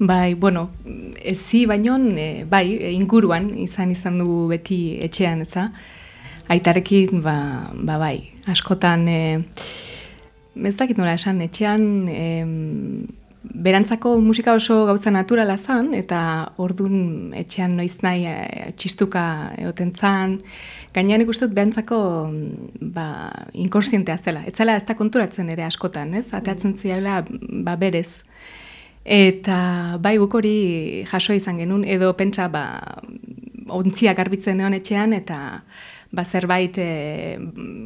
Bai, bueno, ezi baino, e, bai, inguruan izan izan dugu beti etxean, eza. Aitarekin, ba, ba bai, askotan, e, ez dakit nola esan, etxean, e, berantzako musika oso gauza naturala zan, eta ordun etxean noiz nahi e, txistuka egoten zan, gainean ikustut berantzako ba, inkonstientea zela. Ez zela ez da konturatzen ere askotan, ez? Ateatzen ziala, ba, berez. Eta bai guk hori jaso izan genuen, edo pentsa ba, ontziak garbitzen egon etxean, eta ba, zerbait, e,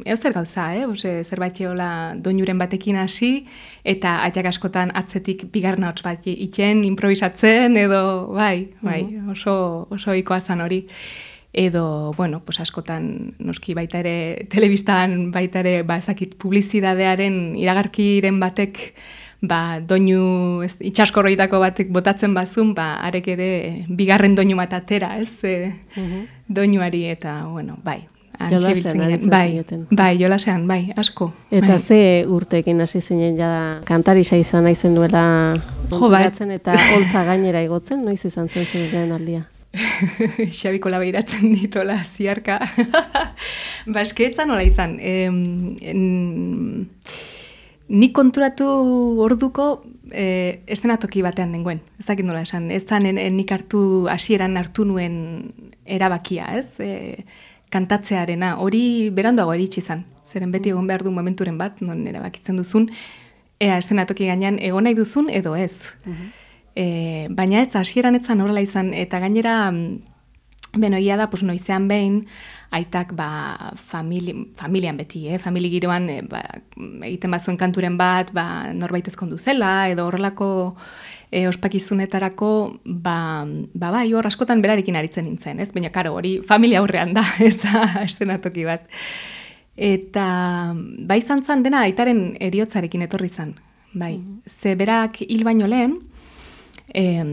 eo zer gauza, eh? Ose, zerbait eola doinuren batekin hasi, eta atxak askotan atzetik bigarna hotz bat itxen, improvisatzen, edo bai, bai, oso, oso ikoa zan hori. Edo, bueno, pues askotan noski baita ere, telebistan baita ere, ba, ezakit, publizidadearen iragarkiren batek, ba, doinu ez, itxaskorroitako batek botatzen bazun, ba, arek ere bigarren doinu bat atera, ez, e, doinuari eta, bueno, bai. Jolasean, bai, bai, jolasean, bai, asko. Eta bai. ze urteekin hasi zinen ja kantarisa izan naizen duela jo, bai. eta holtza gainera igotzen, noiz izan zen zen aldia? Xabiko labe iratzen ditola ziarka. ba, eskeetzan nola izan. en, Ni konturatu orduko e, estenatoki batean nengoen, ez dakit nola esan. Ez zan nik hartu hasieran hartu nuen erabakia, ez? E, kantatzearena, hori beranduago eritsi izan. Zeren beti egon behar du momenturen bat, non erabakitzen duzun, ea estenatoki gainean egon nahi duzun edo ez. E, baina ez, hasieran etzan horrela izan, eta gainera, beno, ia da, pues, noizean behin, aitak ba, famili, familian beti, eh? famili giroan eh, ba, egiten bazuen kanturen bat ba, norbait ezkondu zela, edo horrelako e, ospakizunetarako ba, ba, bai, hor askotan berarekin aritzen nintzen, ez? Baina, karo, hori familia aurrean da, ez da, estenatoki bat. Eta bai izan zan dena aitaren eriotzarekin etorri zan, bai. Mm Ze berak hil baino lehen, e,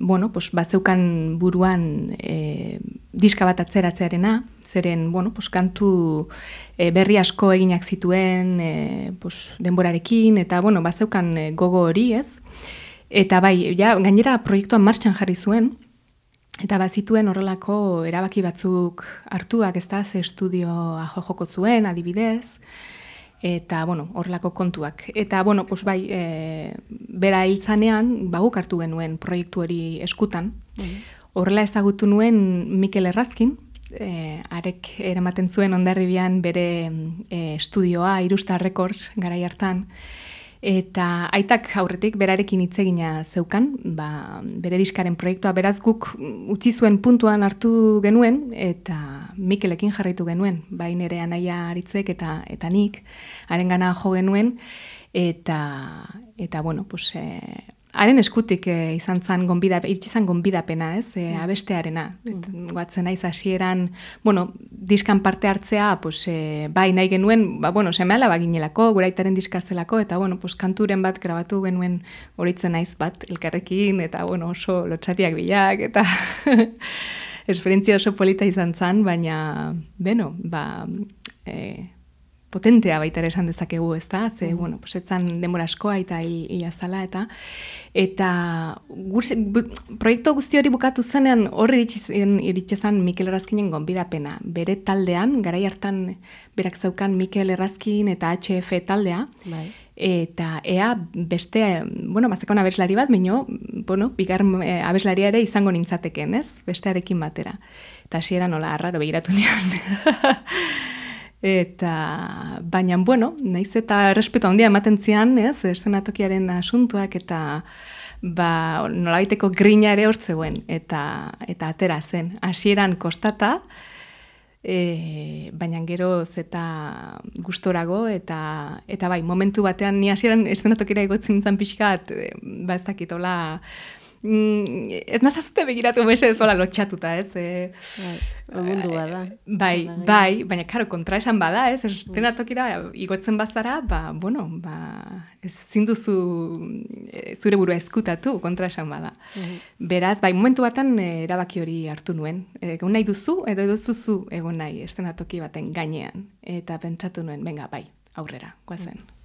bueno, pues, bazeukan buruan e, diska bat atzeratzearena, zeren, bueno, pues, kantu e, berri asko eginak zituen e, pues, denborarekin, eta, bueno, bazeukan gogo hori, ez? Eta bai, ja, gainera proiektuan martxan jarri zuen, eta bazituen horrelako erabaki batzuk hartuak, ez da, ze estudioa joko zuen, adibidez, eta bueno, horrelako kontuak. Eta bueno, pues bai, e, bera hiltzanean, ba guk hartu genuen proiektu hori eskutan. Mhm. Horrela ezagutu nuen Mikel Errazkin, e, arek eramaten zuen ondarribian bere e, estudioa, Irusta Records garai hartan. Eta aitak aurretik berarekin hitzegina zeukan, ba, bere diskaren proiektua beraz guk utzi zuen puntuan hartu genuen eta Mikelekin jarraitu genuen, bain ere anaia aritzek eta eta nik harengana jo genuen eta eta bueno, pues eh, haren eskutik e, izan zan gonbida, iritsi zan gonbidapena, ez, e, abestearena. Mm. Guatzen naiz hasieran, bueno, diskan parte hartzea, pues, e, bai nahi genuen, ba, bueno, seme alaba ginelako, guraitaren diskazelako, eta, bueno, pues, kanturen bat grabatu genuen horitzen naiz bat elkarrekin, eta, bueno, oso lotxatiak bilak, eta esperientzia oso polita izan zan, baina, beno, ba, e, potentea baita ere esan dezakegu, ez da? Ze, mm. bueno, pues, etzan demora askoa eta ia zala, eta eta proiektu guzti hori bukatu zenean horri zen Mikel Errazkinen gonbidapena. Bere taldean, garai hartan berak zeukan Mikel Errazkin eta HF taldea, bai. Eta ea beste, bueno, bazekon abeslari bat, baino, bueno, bigar e, abeslaria ere izango nintzateken, ez? Bestearekin batera. Eta hasiera nola, arraro begiratu nion. Eta, baina, bueno, naiz eta respeto handia ematen zian, ez, estenatokiaren asuntuak, eta ba, nolabaiteko grina ere hortzeuen, eta, eta atera zen. Hasieran kostata, e, baina gero zeta gustorago, eta, eta bai, momentu batean, ni hasieran estenatokira egotzen nintzen pixkat, e, ba ez dakitola, mm, ez nazazute begiratu mese zola lotxatuta, ez? E, bai, mundu bada. Bai, bai, baina, karo, kontra esan bada, ez? Ez dena tokira, igotzen bazara, ba, bueno, ba, ez zinduzu e, zure burua eskutatu, kontra esan bada. Mhm. Beraz, bai, momentu batan erabaki hori hartu nuen. Egon nahi duzu, edo duzu egon nahi, estenatoki baten gainean. Eta pentsatu nuen, venga, bai, aurrera, guazen. Mm.